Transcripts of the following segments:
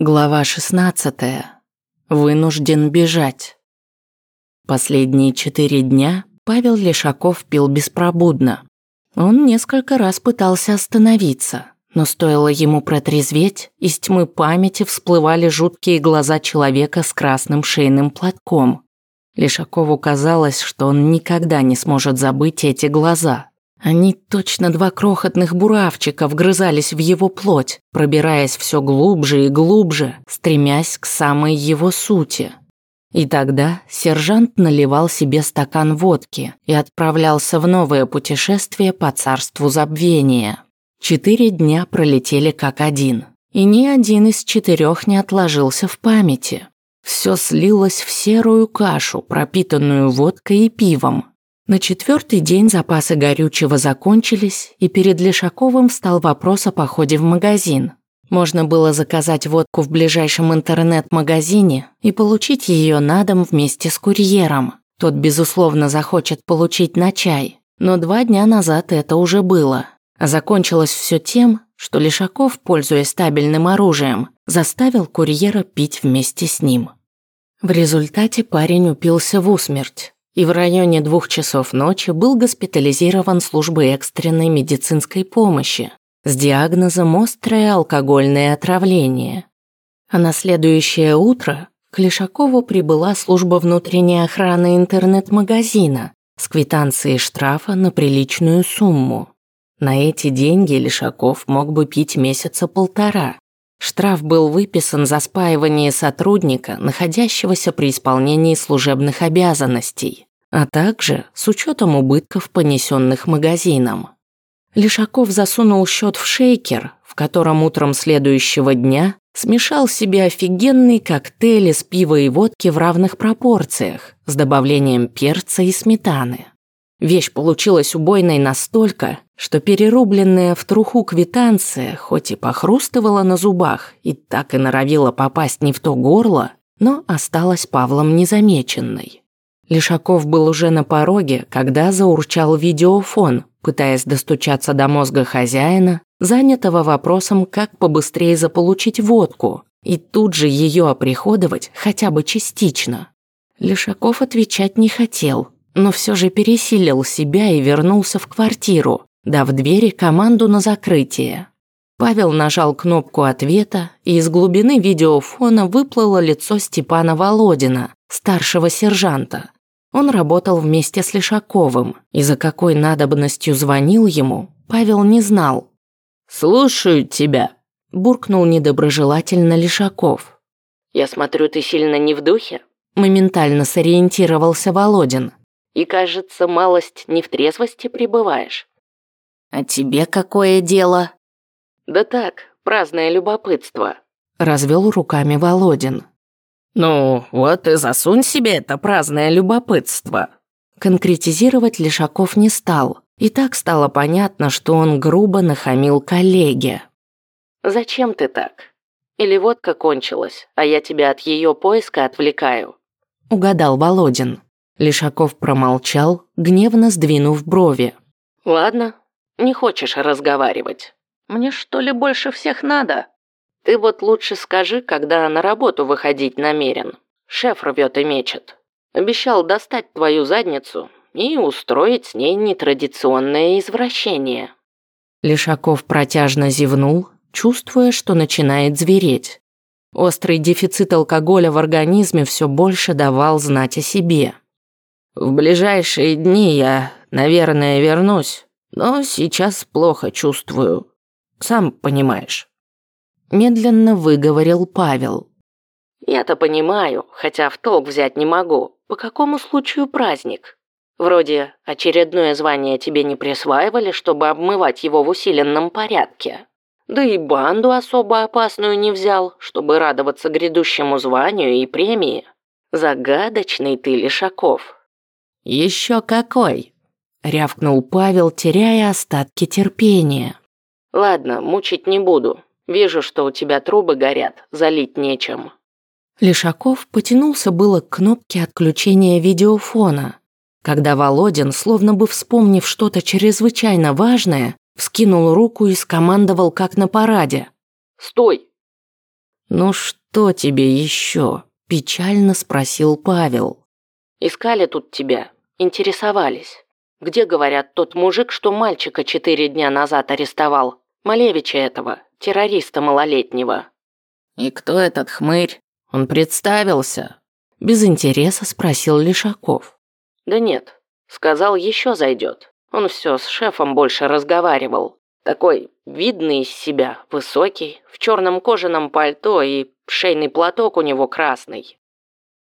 Глава 16. Вынужден бежать. Последние четыре дня Павел Лешаков пил беспробудно. Он несколько раз пытался остановиться, но стоило ему протрезветь, из тьмы памяти всплывали жуткие глаза человека с красным шейным платком. Лешакову казалось, что он никогда не сможет забыть эти глаза. Они точно два крохотных буравчика вгрызались в его плоть, пробираясь все глубже и глубже, стремясь к самой его сути. И тогда сержант наливал себе стакан водки и отправлялся в новое путешествие по царству забвения. Четыре дня пролетели как один, и ни один из четырех не отложился в памяти. Все слилось в серую кашу, пропитанную водкой и пивом, на четвертый день запасы горючего закончились, и перед Лешаковым встал вопрос о походе в магазин. Можно было заказать водку в ближайшем интернет-магазине и получить ее на дом вместе с курьером. Тот, безусловно, захочет получить на чай. Но два дня назад это уже было. А закончилось все тем, что Лешаков, пользуясь стабильным оружием, заставил курьера пить вместе с ним. В результате парень упился в усмерть и в районе двух часов ночи был госпитализирован службой экстренной медицинской помощи с диагнозом острое алкогольное отравление. А на следующее утро к Лешакову прибыла служба внутренней охраны интернет-магазина с квитанцией штрафа на приличную сумму. На эти деньги Лешаков мог бы пить месяца полтора. Штраф был выписан за спаивание сотрудника, находящегося при исполнении служебных обязанностей, а также с учетом убытков, понесенных магазином. Лишаков засунул счет в шейкер, в котором утром следующего дня смешал себе офигенный коктейль из пива и водки в равных пропорциях с добавлением перца и сметаны. Вещь получилась убойной настолько, что перерубленная в труху квитанция хоть и похрустывала на зубах и так и норовила попасть не в то горло, но осталась Павлом незамеченной. Лишаков был уже на пороге, когда заурчал видеофон, пытаясь достучаться до мозга хозяина, занятого вопросом, как побыстрее заполучить водку и тут же ее оприходовать хотя бы частично. Лишаков отвечать не хотел, но все же пересилил себя и вернулся в квартиру, дав двери команду на закрытие. Павел нажал кнопку ответа, и из глубины видеофона выплыло лицо Степана Володина, старшего сержанта. Он работал вместе с Лешаковым, и за какой надобностью звонил ему, Павел не знал. «Слушаю тебя», – буркнул недоброжелательно Лешаков. «Я смотрю, ты сильно не в духе?» Моментально сориентировался Володин. «И, кажется, малость не в трезвости пребываешь». «А тебе какое дело?» «Да так, праздное любопытство», – развел руками Володин. «Ну, вот и засунь себе это праздное любопытство». Конкретизировать Лешаков не стал, и так стало понятно, что он грубо нахамил коллеге. «Зачем ты так? Или водка кончилась, а я тебя от ее поиска отвлекаю?» Угадал Володин. Лешаков промолчал, гневно сдвинув брови. «Ладно, не хочешь разговаривать. Мне что ли больше всех надо?» Ты вот лучше скажи, когда на работу выходить намерен. Шеф рвет и мечет. Обещал достать твою задницу и устроить с ней нетрадиционное извращение». Лешаков протяжно зевнул, чувствуя, что начинает звереть. Острый дефицит алкоголя в организме все больше давал знать о себе. «В ближайшие дни я, наверное, вернусь, но сейчас плохо чувствую. Сам понимаешь» медленно выговорил Павел. Я-то понимаю, хотя в толк взять не могу. По какому случаю праздник? Вроде очередное звание тебе не присваивали, чтобы обмывать его в усиленном порядке. Да и банду особо опасную не взял, чтобы радоваться грядущему званию и премии. Загадочный ты, Лишаков. Еще какой, рявкнул Павел, теряя остатки терпения. Ладно, мучить не буду. Вижу, что у тебя трубы горят, залить нечем». Лешаков потянулся было к кнопке отключения видеофона, когда Володин, словно бы вспомнив что-то чрезвычайно важное, вскинул руку и скомандовал как на параде. «Стой!» «Ну что тебе еще?» – печально спросил Павел. «Искали тут тебя, интересовались. Где, говорят, тот мужик, что мальчика четыре дня назад арестовал? Малевича этого, террориста малолетнего». «И кто этот хмырь? Он представился?» Без интереса спросил Лишаков. «Да нет, сказал, еще зайдет. Он все с шефом больше разговаривал. Такой видный из себя, высокий, в черном кожаном пальто и шейный платок у него красный.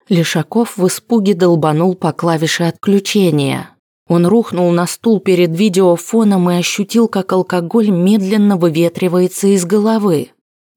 Лешаков в испуге долбанул по клавише отключения. Он рухнул на стул перед видеофоном и ощутил, как алкоголь медленно выветривается из головы.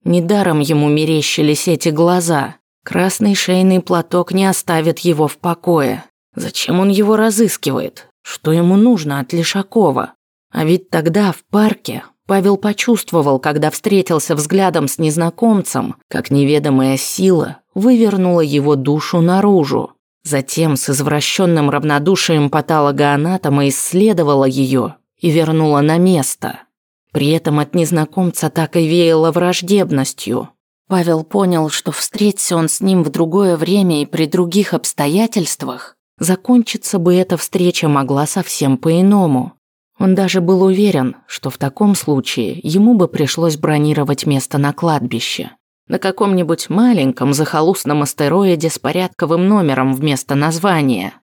Недаром ему мерещились эти глаза. Красный шейный платок не оставит его в покое. Зачем он его разыскивает? Что ему нужно от Лешакова? А ведь тогда в парке Павел почувствовал, когда встретился взглядом с незнакомцем, как неведомая сила вывернула его душу наружу. Затем с извращенным равнодушием патологоанатома исследовала ее и вернула на место. При этом от незнакомца так и веяло враждебностью. Павел понял, что встреться он с ним в другое время и при других обстоятельствах, закончиться бы эта встреча могла совсем по-иному. Он даже был уверен, что в таком случае ему бы пришлось бронировать место на кладбище. На каком-нибудь маленьком захолустном астероиде с порядковым номером вместо названия.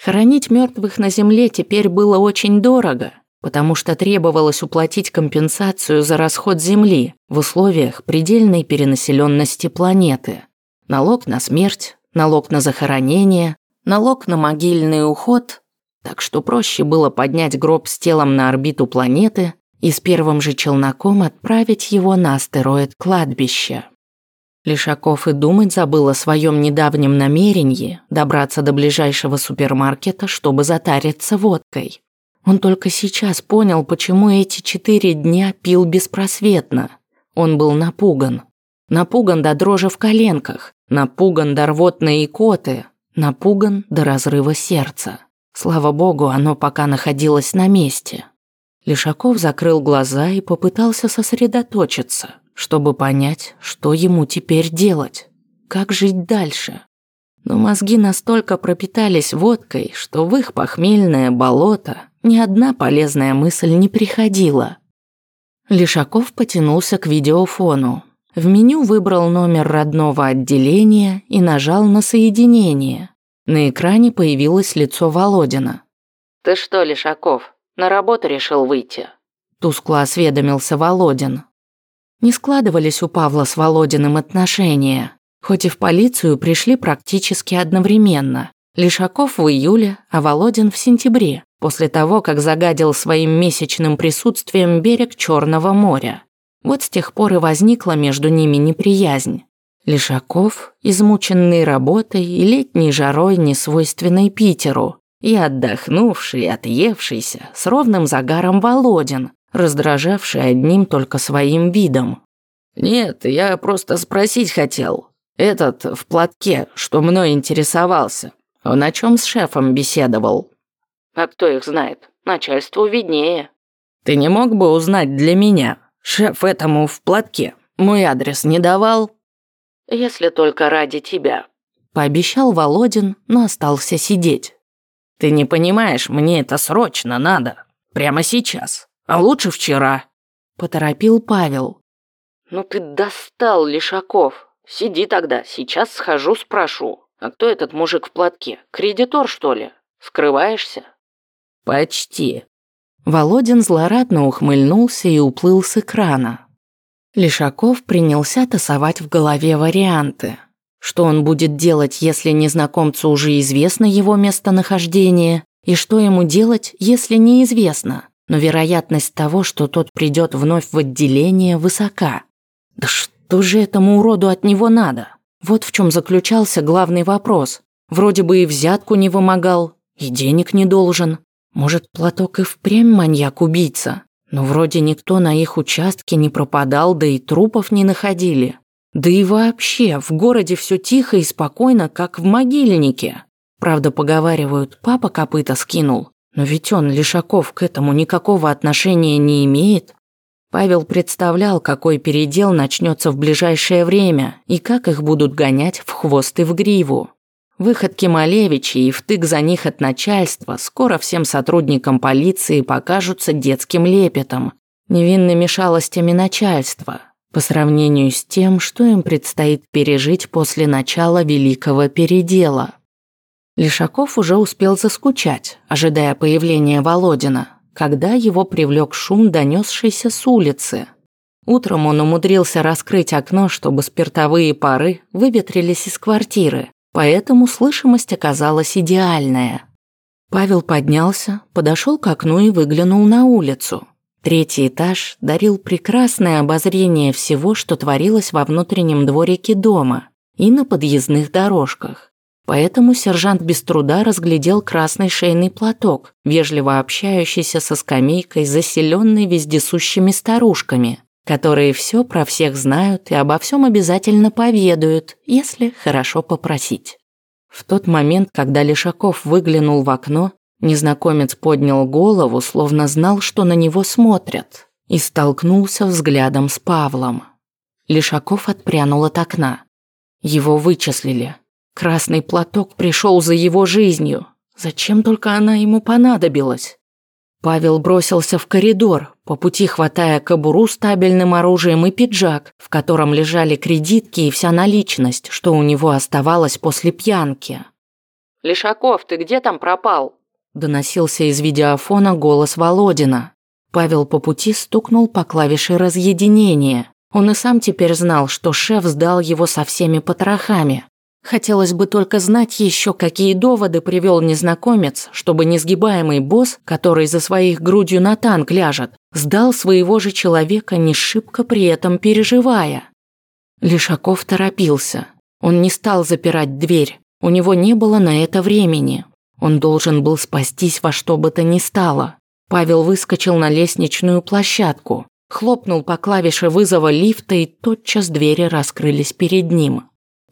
Хоронить мертвых на Земле теперь было очень дорого, потому что требовалось уплатить компенсацию за расход Земли в условиях предельной перенаселенности планеты. Налог на смерть, налог на захоронение, налог на могильный уход так что проще было поднять гроб с телом на орбиту планеты и с первым же челноком отправить его на астероид кладбища. Лишаков и думать забыл о своем недавнем намерении добраться до ближайшего супермаркета, чтобы затариться водкой. Он только сейчас понял, почему эти четыре дня пил беспросветно. Он был напуган. Напуган до дрожи в коленках, напуган до рвотной икоты, напуган до разрыва сердца. Слава богу, оно пока находилось на месте. Лишаков закрыл глаза и попытался сосредоточиться, чтобы понять, что ему теперь делать, как жить дальше. Но мозги настолько пропитались водкой, что в их похмельное болото ни одна полезная мысль не приходила. Лишаков потянулся к видеофону. В меню выбрал номер родного отделения и нажал на соединение. На экране появилось лицо Володина. «Ты что, Лишаков, на работу решил выйти?» Тускло осведомился Володин. Не складывались у Павла с Володиным отношения, хоть и в полицию пришли практически одновременно. Лишаков в июле, а Володин в сентябре, после того, как загадил своим месячным присутствием берег Черного моря. Вот с тех пор и возникла между ними неприязнь. Лишаков, измученный работой и летней жарой, несвойственной Питеру, и отдохнувший, отъевшийся, с ровным загаром Володин, раздражавший одним только своим видом. «Нет, я просто спросить хотел. Этот в платке, что мной интересовался. Он о чем с шефом беседовал?» «А кто их знает? Начальству виднее». «Ты не мог бы узнать для меня? Шеф этому в платке мой адрес не давал?» если только ради тебя», – пообещал Володин, но остался сидеть. «Ты не понимаешь, мне это срочно надо. Прямо сейчас. А лучше вчера», – поторопил Павел. «Ну ты достал, Лишаков. Сиди тогда, сейчас схожу, спрошу. А кто этот мужик в платке? Кредитор, что ли? Скрываешься?» «Почти». Володин злорадно ухмыльнулся и уплыл с экрана. Лишаков принялся тасовать в голове варианты. Что он будет делать, если незнакомцу уже известно его местонахождение, и что ему делать, если неизвестно, но вероятность того, что тот придет вновь в отделение, высока. Да что же этому уроду от него надо? Вот в чем заключался главный вопрос. Вроде бы и взятку не вымогал, и денег не должен. Может, платок и впрямь маньяк-убийца? Но вроде никто на их участке не пропадал, да и трупов не находили. Да и вообще, в городе все тихо и спокойно, как в могильнике. Правда, поговаривают, папа копыта скинул. Но ведь он, Лишаков, к этому никакого отношения не имеет. Павел представлял, какой передел начнется в ближайшее время и как их будут гонять в хвост и в гриву. Выходки Малевича и втык за них от начальства скоро всем сотрудникам полиции покажутся детским лепетом, невинными шалостями начальства, по сравнению с тем, что им предстоит пережить после начала великого передела. Лишаков уже успел заскучать, ожидая появления Володина, когда его привлек шум, донесшийся с улицы. Утром он умудрился раскрыть окно, чтобы спиртовые пары выветрились из квартиры, поэтому слышимость оказалась идеальная. Павел поднялся, подошел к окну и выглянул на улицу. Третий этаж дарил прекрасное обозрение всего, что творилось во внутреннем дворике дома и на подъездных дорожках. Поэтому сержант без труда разглядел красный шейный платок, вежливо общающийся со скамейкой, заселенной вездесущими старушками, которые все про всех знают и обо всем обязательно поведают, если хорошо попросить. В тот момент, когда Лешаков выглянул в окно, незнакомец поднял голову, словно знал, что на него смотрят, и столкнулся взглядом с Павлом. Лешаков отпрянул от окна. Его вычислили. Красный платок пришел за его жизнью. Зачем только она ему понадобилась? Павел бросился в коридор, по пути хватая кобуру с табельным оружием и пиджак, в котором лежали кредитки и вся наличность, что у него оставалось после пьянки. «Лишаков, ты где там пропал?» Доносился из видеофона голос Володина. Павел по пути стукнул по клавише разъединения. Он и сам теперь знал, что шеф сдал его со всеми потрохами, Хотелось бы только знать еще, какие доводы привел незнакомец, чтобы несгибаемый босс, который за своих грудью на танк ляжет, сдал своего же человека, не шибко при этом переживая. Лишаков торопился. Он не стал запирать дверь. У него не было на это времени. Он должен был спастись во что бы то ни стало. Павел выскочил на лестничную площадку, хлопнул по клавише вызова лифта, и тотчас двери раскрылись перед ним.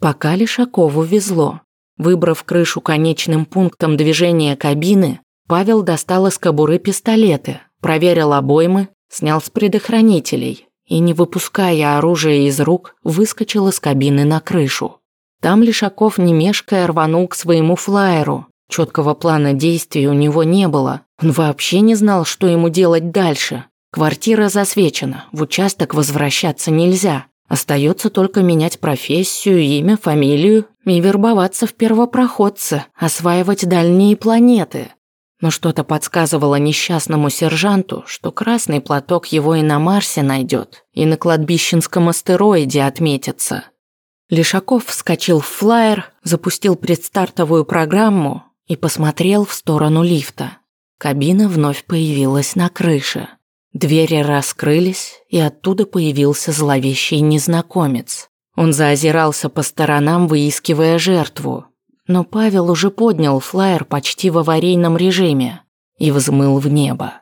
Пока Лишакову везло. Выбрав крышу конечным пунктом движения кабины, Павел достал из кобуры пистолеты, проверил обоймы, снял с предохранителей и, не выпуская оружие из рук, выскочил из кабины на крышу. Там Лишаков, не мешкая, рванул к своему флайеру. Четкого плана действий у него не было. Он вообще не знал, что ему делать дальше. Квартира засвечена, в участок возвращаться нельзя. Остается только менять профессию, имя, фамилию и вербоваться в первопроходцы, осваивать дальние планеты. Но что-то подсказывало несчастному сержанту, что красный платок его и на Марсе найдет, и на кладбищенском астероиде отметится. Лишаков вскочил в флайер, запустил предстартовую программу и посмотрел в сторону лифта. Кабина вновь появилась на крыше. Двери раскрылись, и оттуда появился зловещий незнакомец. Он заозирался по сторонам, выискивая жертву. Но Павел уже поднял флаер почти в аварийном режиме и взмыл в небо.